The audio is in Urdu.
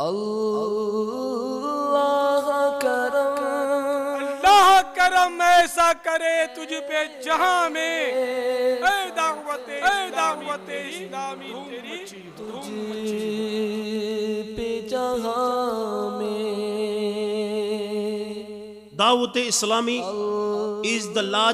اللہ کرم۔ اللہ کرم ایسا کرے تجھ پہ جہاں میں۔ اے دعوت اے دعوت اسلامی تیری تجھ پہ جہاں میں۔ دعوت اسلامی از دا لاج